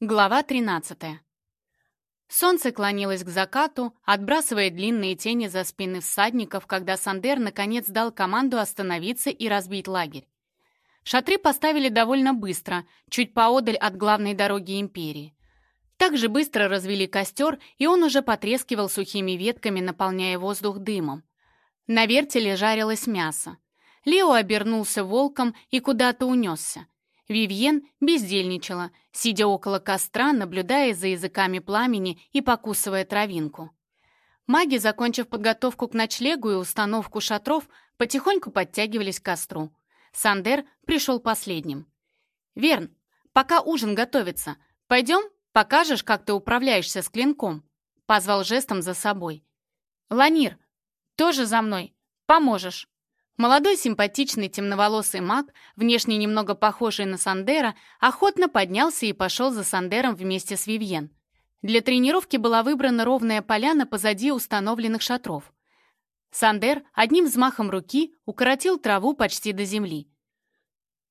Глава 13. Солнце клонилось к закату, отбрасывая длинные тени за спины всадников, когда Сандер наконец дал команду остановиться и разбить лагерь. Шатры поставили довольно быстро, чуть поодаль от главной дороги империи. Также быстро развели костер, и он уже потрескивал сухими ветками, наполняя воздух дымом. На вертеле жарилось мясо. Лео обернулся волком и куда-то унесся. Вивьен бездельничала, сидя около костра, наблюдая за языками пламени и покусывая травинку. Маги, закончив подготовку к ночлегу и установку шатров, потихоньку подтягивались к костру. Сандер пришел последним. «Верн, пока ужин готовится, пойдем, покажешь, как ты управляешься с клинком?» Позвал жестом за собой. «Ланир, тоже за мной, поможешь». Молодой симпатичный темноволосый маг, внешне немного похожий на Сандера, охотно поднялся и пошел за Сандером вместе с Вивьен. Для тренировки была выбрана ровная поляна позади установленных шатров. Сандер одним взмахом руки укоротил траву почти до земли.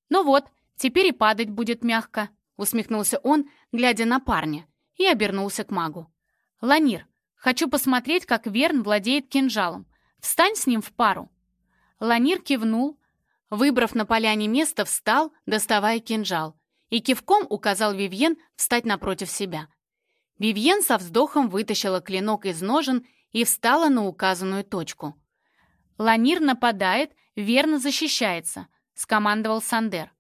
«Ну вот, теперь и падать будет мягко», — усмехнулся он, глядя на парня, и обернулся к магу. «Ланир, хочу посмотреть, как Верн владеет кинжалом. Встань с ним в пару». Ланир кивнул, выбрав на поляне место, встал, доставая кинжал, и кивком указал Вивьен встать напротив себя. Вивьен со вздохом вытащила клинок из ножен и встала на указанную точку. «Ланир нападает, верно защищается», — скомандовал Сандер.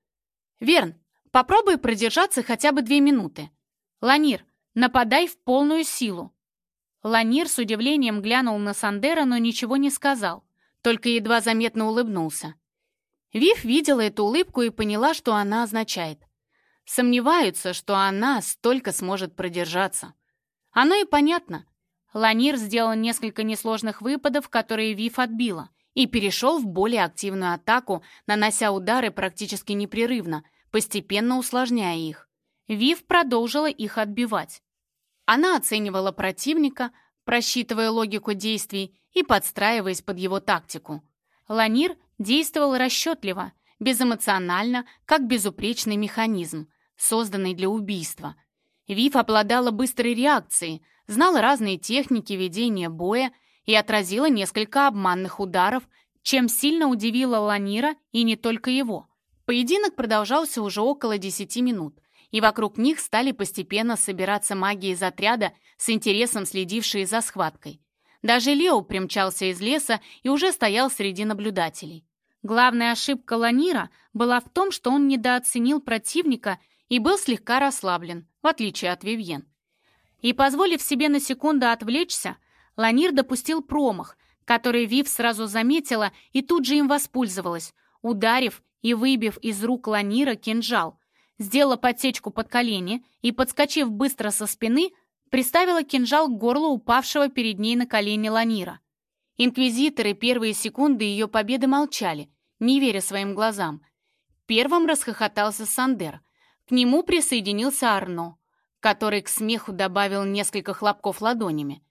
«Верн, попробуй продержаться хотя бы две минуты. Ланир, нападай в полную силу». Ланир с удивлением глянул на Сандера, но ничего не сказал только едва заметно улыбнулся. Вив видела эту улыбку и поняла, что она означает. Сомневаются, что она столько сможет продержаться. Оно и понятно. Ланир сделал несколько несложных выпадов, которые Вив отбила, и перешел в более активную атаку, нанося удары практически непрерывно, постепенно усложняя их. Вив продолжила их отбивать. Она оценивала противника, просчитывая логику действий и подстраиваясь под его тактику. Ланир действовал расчетливо, безэмоционально, как безупречный механизм, созданный для убийства. Вив обладала быстрой реакцией, знала разные техники ведения боя и отразила несколько обманных ударов, чем сильно удивила Ланира и не только его. Поединок продолжался уже около 10 минут и вокруг них стали постепенно собираться маги из отряда, с интересом следившие за схваткой. Даже Лео примчался из леса и уже стоял среди наблюдателей. Главная ошибка Ланира была в том, что он недооценил противника и был слегка расслаблен, в отличие от Вивьен. И, позволив себе на секунду отвлечься, Ланир допустил промах, который Вив сразу заметила и тут же им воспользовалась, ударив и выбив из рук Ланира кинжал, сделала подсечку под колени и, подскочив быстро со спины, приставила кинжал к горлу упавшего перед ней на колени Ланира. Инквизиторы первые секунды ее победы молчали, не веря своим глазам. Первым расхохотался Сандер. К нему присоединился Арно, который к смеху добавил несколько хлопков ладонями.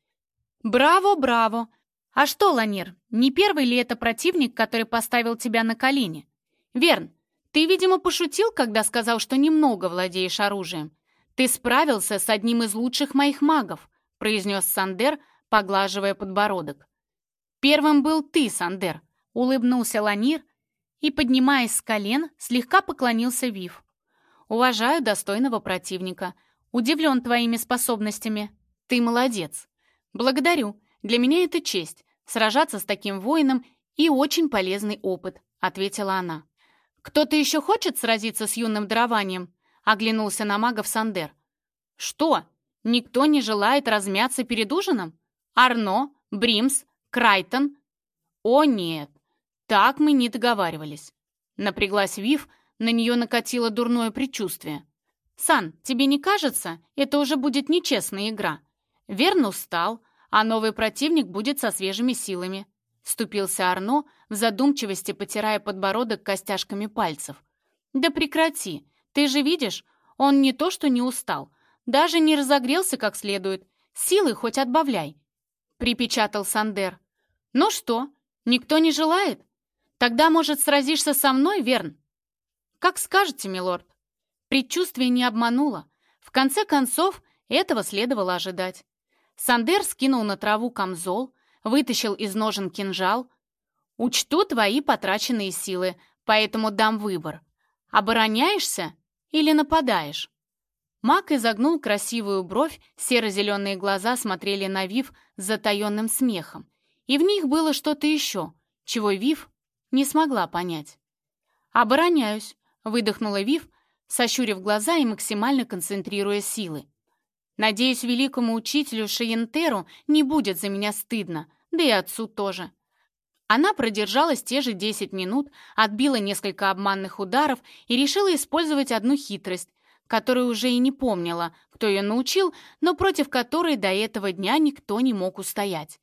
«Браво, браво! А что, Ланир, не первый ли это противник, который поставил тебя на колени? Верн, ты, видимо, пошутил, когда сказал, что немного владеешь оружием. Ты справился с одним из лучших моих магов, произнес Сандер, поглаживая подбородок. Первым был ты, Сандер, улыбнулся Ланир и, поднимаясь с колен, слегка поклонился Вив. Уважаю достойного противника. Удивлен твоими способностями. Ты молодец. Благодарю. Для меня это честь — сражаться с таким воином и очень полезный опыт», — ответила она. «Кто-то еще хочет сразиться с юным дарованием?» — оглянулся на магов Сандер. «Что? Никто не желает размяться перед ужином? Арно, Бримс, Крайтон?» «О, нет, так мы не договаривались». Напряглась Вив, на нее накатило дурное предчувствие. «Сан, тебе не кажется, это уже будет нечестная игра? Верн устал, а новый противник будет со свежими силами. Вступился Арно, в задумчивости потирая подбородок костяшками пальцев. «Да прекрати! Ты же видишь, он не то что не устал, даже не разогрелся как следует. Силы хоть отбавляй!» Припечатал Сандер. «Ну что, никто не желает? Тогда, может, сразишься со мной, Верн?» «Как скажете, милорд». Предчувствие не обмануло. В конце концов, этого следовало ожидать. Сандер скинул на траву камзол, вытащил из ножен кинжал. «Учту твои потраченные силы, поэтому дам выбор. Обороняешься или нападаешь?» Мак изогнул красивую бровь, серо-зеленые глаза смотрели на Вив с затаенным смехом. И в них было что-то еще, чего Вив не смогла понять. «Обороняюсь», — выдохнула Вив, сощурив глаза и максимально концентрируя силы. «Надеюсь, великому учителю Шиентеру не будет за меня стыдно, да и отцу тоже». Она продержалась те же 10 минут, отбила несколько обманных ударов и решила использовать одну хитрость, которую уже и не помнила, кто ее научил, но против которой до этого дня никто не мог устоять.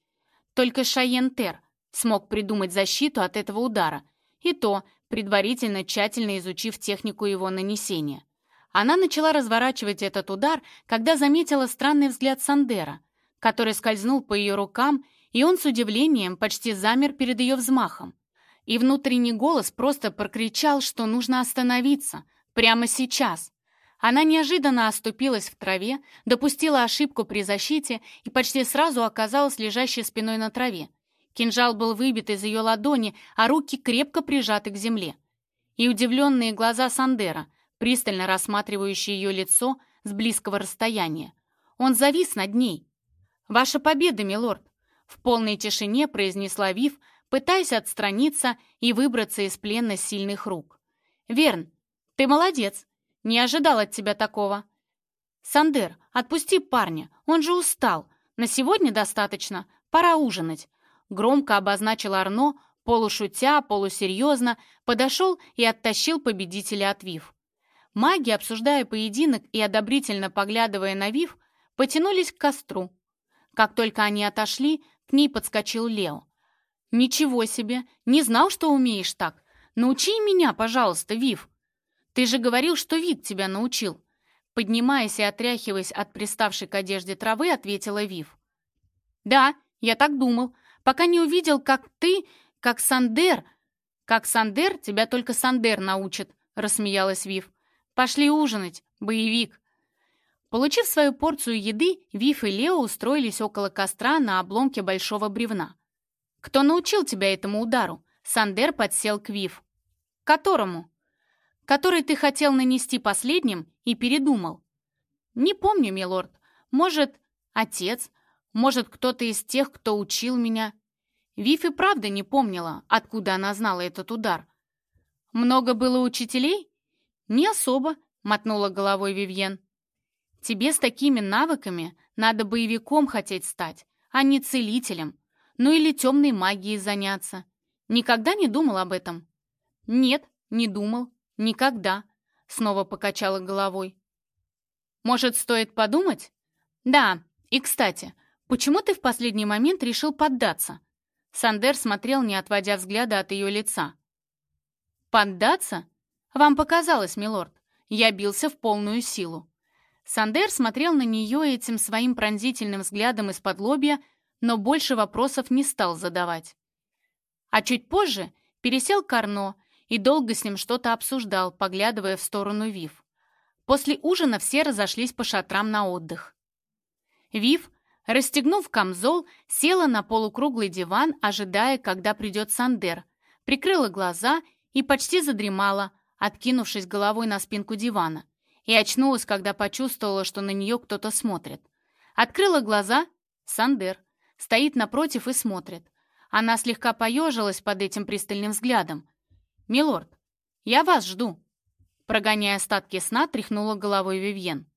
Только Шайентер смог придумать защиту от этого удара, и то, предварительно тщательно изучив технику его нанесения. Она начала разворачивать этот удар, когда заметила странный взгляд Сандера, который скользнул по ее рукам, и он с удивлением почти замер перед ее взмахом. И внутренний голос просто прокричал, что нужно остановиться, прямо сейчас. Она неожиданно оступилась в траве, допустила ошибку при защите и почти сразу оказалась лежащей спиной на траве. Кинжал был выбит из ее ладони, а руки крепко прижаты к земле. И удивленные глаза Сандера, пристально рассматривающие ее лицо с близкого расстояния. Он завис над ней. «Ваша победа, милорд!» В полной тишине произнесла Вив, пытаясь отстраниться и выбраться из плена сильных рук. «Верн, ты молодец!» Не ожидал от тебя такого. Сандер, отпусти парня, он же устал. На сегодня достаточно, пора ужинать. Громко обозначил Арно, полушутя, полусерьезно, подошел и оттащил победителя от Вив. Маги, обсуждая поединок и одобрительно поглядывая на Вив, потянулись к костру. Как только они отошли, к ней подскочил Лео. «Ничего себе! Не знал, что умеешь так! Научи меня, пожалуйста, Вив!» «Ты же говорил, что Вик тебя научил!» Поднимаясь и отряхиваясь от приставшей к одежде травы, ответила Вив. «Да, я так думал, пока не увидел, как ты, как Сандер...» «Как Сандер, тебя только Сандер научит», — рассмеялась Вив. «Пошли ужинать, боевик». Получив свою порцию еды, Вив и Лео устроились около костра на обломке большого бревна. «Кто научил тебя этому удару?» Сандер подсел к Вив. «Которому?» который ты хотел нанести последним и передумал. Не помню, милорд. Может, отец, может, кто-то из тех, кто учил меня. Виф и правда не помнила, откуда она знала этот удар. Много было учителей? Не особо, мотнула головой Вивьен. Тебе с такими навыками надо боевиком хотеть стать, а не целителем. Ну или темной магией заняться. Никогда не думал об этом? Нет, не думал. «Никогда», — снова покачала головой. «Может, стоит подумать?» «Да, и, кстати, почему ты в последний момент решил поддаться?» Сандер смотрел, не отводя взгляда от ее лица. «Поддаться? Вам показалось, милорд. Я бился в полную силу». Сандер смотрел на нее этим своим пронзительным взглядом из-под лобья, но больше вопросов не стал задавать. А чуть позже пересел к Арно и долго с ним что-то обсуждал, поглядывая в сторону Вив. После ужина все разошлись по шатрам на отдых. Вив, расстегнув камзол, села на полукруглый диван, ожидая, когда придет Сандер, прикрыла глаза и почти задремала, откинувшись головой на спинку дивана, и очнулась, когда почувствовала, что на нее кто-то смотрит. Открыла глаза — Сандер, стоит напротив и смотрит. Она слегка поежилась под этим пристальным взглядом, «Милорд, я вас жду!» Прогоняя остатки сна, тряхнула головой Вивьен.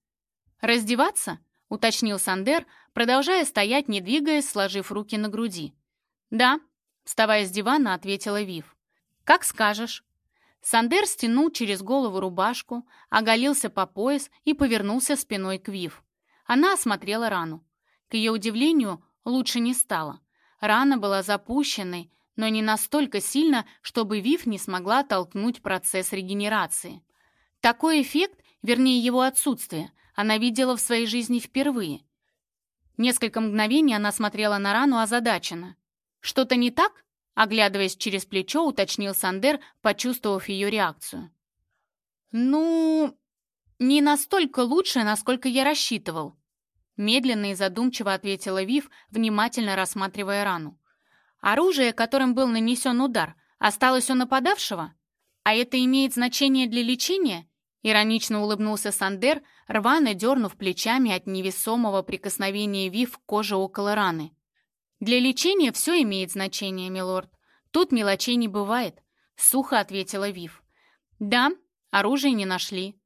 «Раздеваться?» — уточнил Сандер, продолжая стоять, не двигаясь, сложив руки на груди. «Да», — вставая с дивана, ответила Вив. «Как скажешь». Сандер стянул через голову рубашку, оголился по пояс и повернулся спиной к Вив. Она осмотрела рану. К ее удивлению, лучше не стало. Рана была запущенной, но не настолько сильно, чтобы Вив не смогла толкнуть процесс регенерации. Такой эффект, вернее его отсутствие, она видела в своей жизни впервые. Несколько мгновений она смотрела на рану озадаченно. «Что-то не так?» Оглядываясь через плечо, уточнил Сандер, почувствовав ее реакцию. «Ну...» «Не настолько лучше, насколько я рассчитывал», медленно и задумчиво ответила Вив, внимательно рассматривая рану. «Оружие, которым был нанесен удар, осталось у нападавшего? А это имеет значение для лечения?» Иронично улыбнулся Сандер, рвано дернув плечами от невесомого прикосновения Вив к коже около раны. «Для лечения все имеет значение, милорд. Тут мелочей не бывает», — сухо ответила Вив. «Да, оружие не нашли.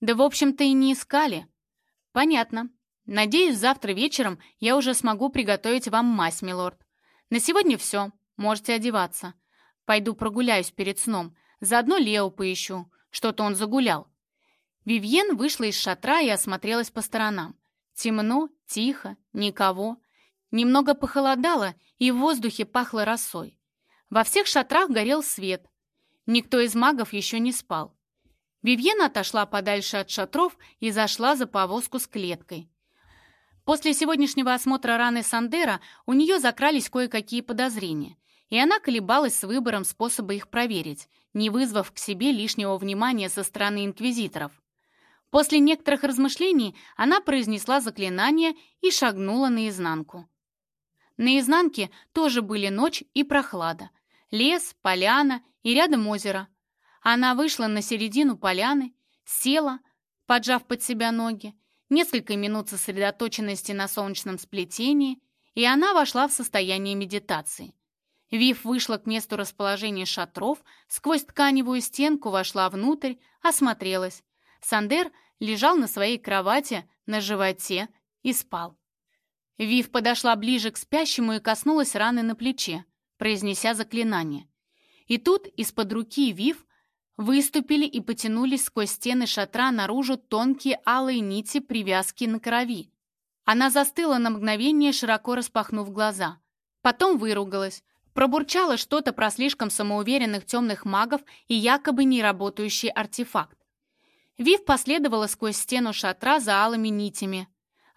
Да, в общем-то, и не искали. Понятно. Надеюсь, завтра вечером я уже смогу приготовить вам мазь, милорд. На сегодня все. Можете одеваться. Пойду прогуляюсь перед сном. Заодно Лео поищу. Что-то он загулял. Вивьен вышла из шатра и осмотрелась по сторонам. Темно, тихо, никого. Немного похолодало, и в воздухе пахло росой. Во всех шатрах горел свет. Никто из магов еще не спал. Вивьена отошла подальше от шатров и зашла за повозку с клеткой. После сегодняшнего осмотра раны Сандера у нее закрались кое-какие подозрения, и она колебалась с выбором способа их проверить, не вызвав к себе лишнего внимания со стороны инквизиторов. После некоторых размышлений она произнесла заклинание и шагнула наизнанку. На изнанке тоже были ночь и прохлада. Лес, поляна и рядом озеро. Она вышла на середину поляны, села, поджав под себя ноги, несколько минут сосредоточенности на солнечном сплетении, и она вошла в состояние медитации. Вив вышла к месту расположения шатров, сквозь тканевую стенку вошла внутрь, осмотрелась. Сандер лежал на своей кровати, на животе и спал. Вив подошла ближе к спящему и коснулась раны на плече, произнеся заклинание. И тут из-под руки Вив выступили и потянулись сквозь стены шатра наружу тонкие алые нити привязки на крови. Она застыла на мгновение, широко распахнув глаза. Потом выругалась, пробурчала что-то про слишком самоуверенных темных магов и якобы неработающий артефакт. Вив последовала сквозь стену шатра за алыми нитями.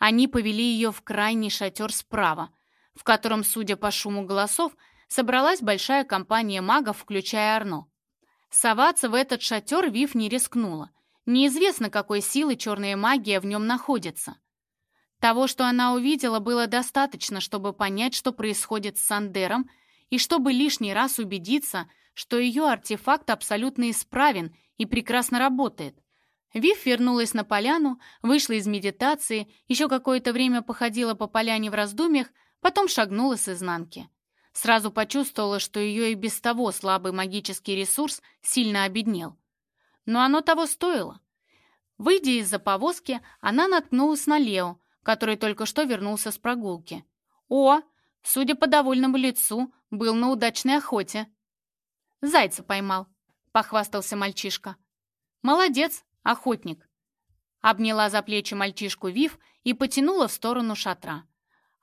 Они повели ее в крайний шатер справа, в котором, судя по шуму голосов, собралась большая компания магов, включая Арно. Соваться в этот шатер Вив не рискнула. Неизвестно, какой силы черная магия в нем находится. Того, что она увидела, было достаточно, чтобы понять, что происходит с Сандером, и чтобы лишний раз убедиться, что ее артефакт абсолютно исправен и прекрасно работает. Вив вернулась на поляну, вышла из медитации, еще какое-то время походила по поляне в раздумьях, потом шагнула с изнанки. Сразу почувствовала, что ее и без того слабый магический ресурс сильно обеднел. Но оно того стоило. Выйдя из-за повозки, она наткнулась на Лео, который только что вернулся с прогулки. О, судя по довольному лицу, был на удачной охоте. «Зайца поймал», — похвастался мальчишка. «Молодец, охотник». Обняла за плечи мальчишку Вив и потянула в сторону шатра.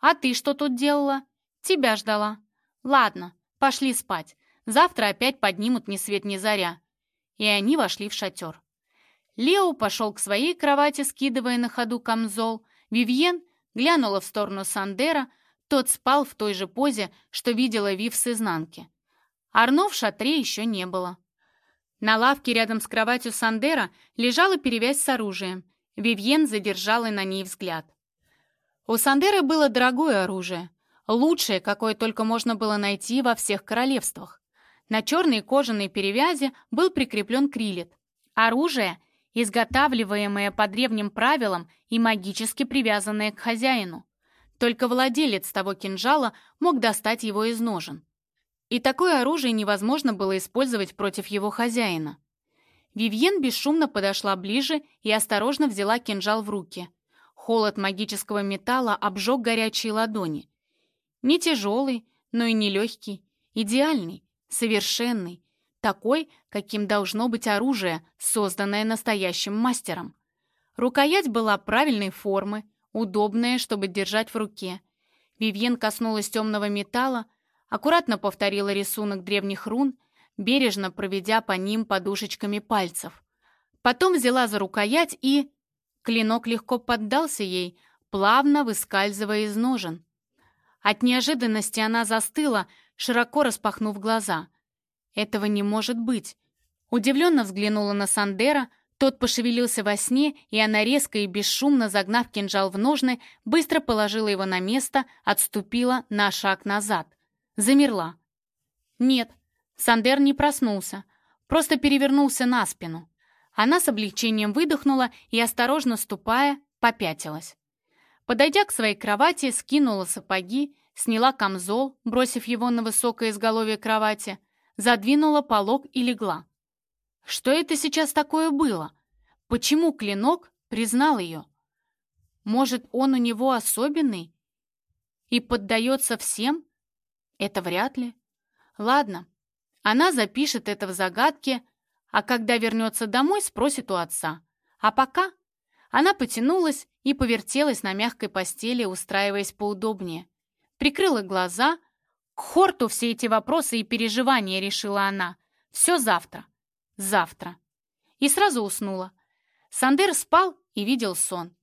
«А ты что тут делала?» «Тебя ждала». «Ладно, пошли спать. Завтра опять поднимут ни свет ни заря». И они вошли в шатер. Лео пошел к своей кровати, скидывая на ходу камзол. Вивьен глянула в сторону Сандера, тот спал в той же позе, что видела Вив с изнанки. Арно в шатре еще не было. На лавке рядом с кроватью Сандера лежала перевязь с оружием. Вивьен задержала на ней взгляд. У Сандера было дорогое оружие, Лучшее, какое только можно было найти во всех королевствах. На черной кожаной перевязи был прикреплен крилет. Оружие, изготавливаемое по древним правилам и магически привязанное к хозяину. Только владелец того кинжала мог достать его из ножен. И такое оружие невозможно было использовать против его хозяина. Вивьен бесшумно подошла ближе и осторожно взяла кинжал в руки. Холод магического металла обжег горячие ладони. Не тяжелый, но и не легкий. Идеальный, совершенный. Такой, каким должно быть оружие, созданное настоящим мастером. Рукоять была правильной формы, удобная, чтобы держать в руке. Вивьен коснулась темного металла, аккуратно повторила рисунок древних рун, бережно проведя по ним подушечками пальцев. Потом взяла за рукоять и... Клинок легко поддался ей, плавно выскальзывая из ножен. От неожиданности она застыла, широко распахнув глаза. Этого не может быть. Удивленно взглянула на Сандера, Тот пошевелился во сне, и она резко и бесшумно, загнав кинжал в ножны, быстро положила его на место, отступила на шаг назад. Замерла. Нет, Сандер не проснулся, просто перевернулся на спину. Она с облегчением выдохнула и, осторожно ступая, попятилась. Подойдя к своей кровати, скинула сапоги, сняла камзол, бросив его на высокое изголовье кровати, задвинула полог и легла. Что это сейчас такое было? Почему клинок признал ее? Может, он у него особенный и поддается всем? Это вряд ли. Ладно, она запишет это в загадке, а когда вернется домой, спросит у отца. А пока она потянулась и повертелась на мягкой постели, устраиваясь поудобнее. Прикрыла глаза. К хорту все эти вопросы и переживания, решила она. Все завтра завтра. И сразу уснула. Сандер спал и видел сон.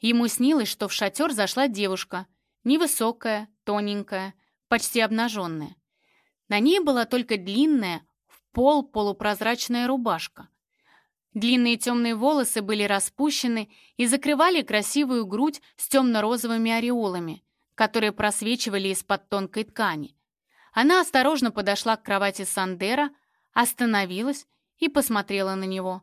Ему снилось, что в шатер зашла девушка, невысокая, тоненькая, почти обнаженная. На ней была только длинная, в пол полупрозрачная рубашка. Длинные темные волосы были распущены и закрывали красивую грудь с темно-розовыми ореолами, которые просвечивали из-под тонкой ткани. Она осторожно подошла к кровати Сандера, остановилась и посмотрела на него.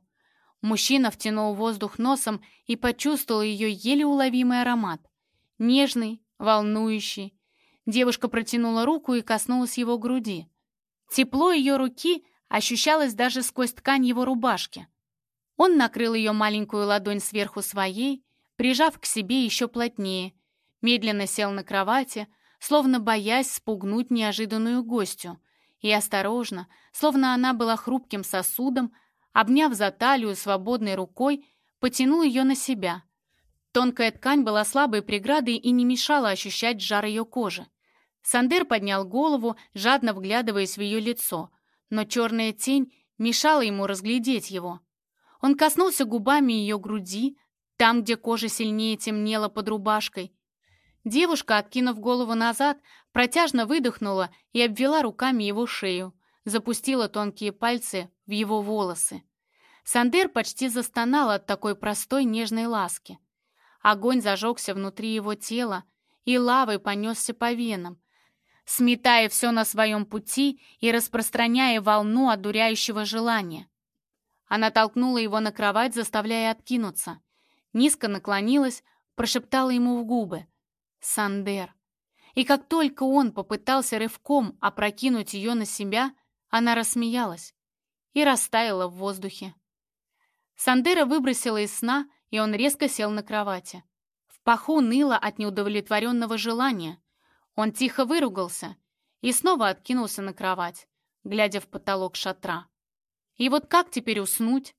Мужчина втянул воздух носом и почувствовал ее еле уловимый аромат. Нежный, волнующий. Девушка протянула руку и коснулась его груди. Тепло ее руки ощущалось даже сквозь ткань его рубашки. Он накрыл ее маленькую ладонь сверху своей, прижав к себе еще плотнее, медленно сел на кровати, словно боясь спугнуть неожиданную гостью, и осторожно, словно она была хрупким сосудом, обняв за талию свободной рукой, потянул ее на себя. Тонкая ткань была слабой преградой и не мешала ощущать жар ее кожи. Сандер поднял голову, жадно вглядываясь в ее лицо, но черная тень мешала ему разглядеть его. Он коснулся губами ее груди, там, где кожа сильнее темнела под рубашкой, Девушка, откинув голову назад, протяжно выдохнула и обвела руками его шею, запустила тонкие пальцы в его волосы. Сандер почти застонал от такой простой нежной ласки. Огонь зажегся внутри его тела и лавой понесся по венам, сметая все на своем пути и распространяя волну одуряющего желания. Она толкнула его на кровать, заставляя откинуться. Низко наклонилась, прошептала ему в губы. Сандер. И как только он попытался рывком опрокинуть ее на себя, она рассмеялась и растаяла в воздухе. Сандера выбросила из сна, и он резко сел на кровати. В паху ныло от неудовлетворенного желания. Он тихо выругался и снова откинулся на кровать, глядя в потолок шатра. И вот как теперь уснуть?